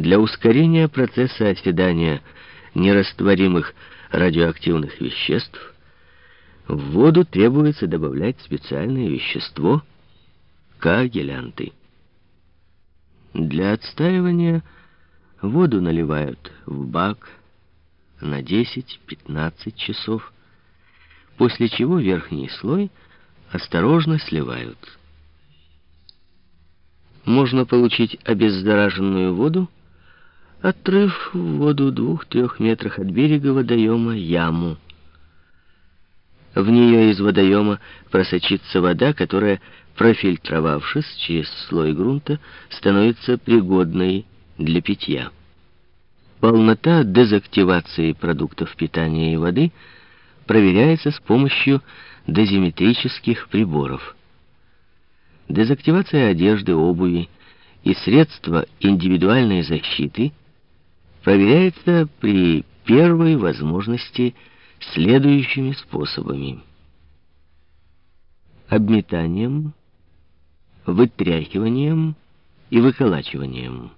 Для ускорения процесса оседания нерастворимых радиоактивных веществ в воду требуется добавлять специальное вещество коагулянты. Для отстаивания воду наливают в бак на 10-15 часов, после чего верхний слой осторожно сливают. Можно получить обеззараженную воду, отрыв в воду двух-трех метрах от берега водоема яму. В нее из водоема просочится вода, которая, профильтровавшись через слой грунта, становится пригодной для питья. Полнота дезактивации продуктов питания и воды проверяется с помощью дозиметрических приборов. Дезактивация одежды, обуви и средства индивидуальной защиты проверяется при первой возможности следующими способами. Обметанием, вытряхиванием и выколачиванием.